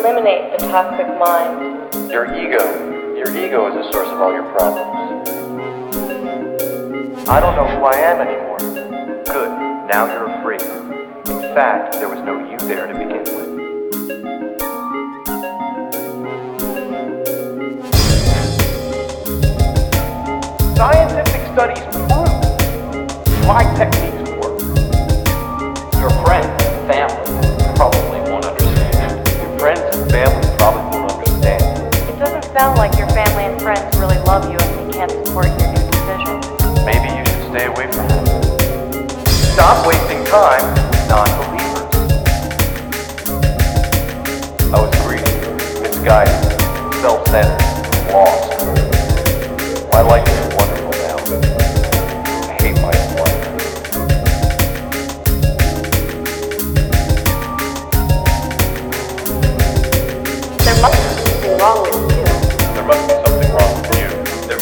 Eliminate the toxic mind. Your ego. Your ego is the source of all your problems. I don't know who I am anymore. Good. Now you're free. In fact, there was no you there to begin with. Scientific studies prove my techniques sound like your family and friends really love you if they can't support your new decision. Maybe you should stay away from them. Stop wasting time with non-believers. I was greedy, misguided, self-centered, lost. My life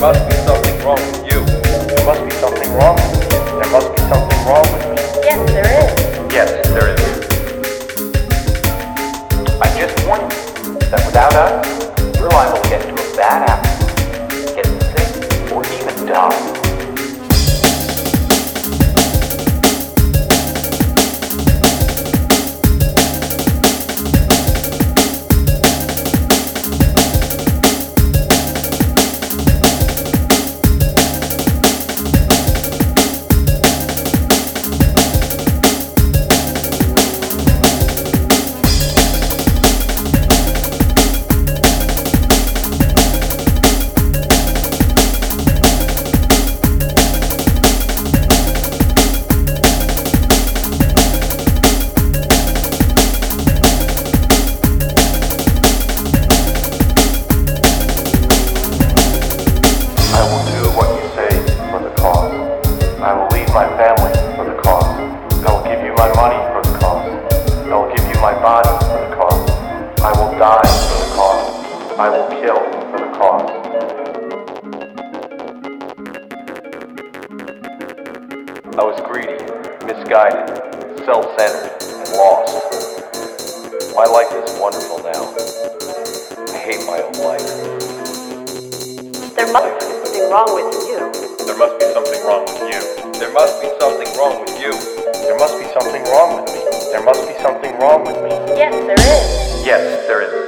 must be something wrong with you. There must be something wrong with me. There must be something wrong with me. Yes, there is. Yes, there is. I just warn you that without us, you're liable to get into a bad accident, get sick, or even die. Body for the cause. I will die for the cause. I will kill for the cause. I was greedy, misguided, self-centered, and lost. My life is wonderful now. I hate my own life. There must be something wrong with you. with me? Yes, there is. Yes, there is.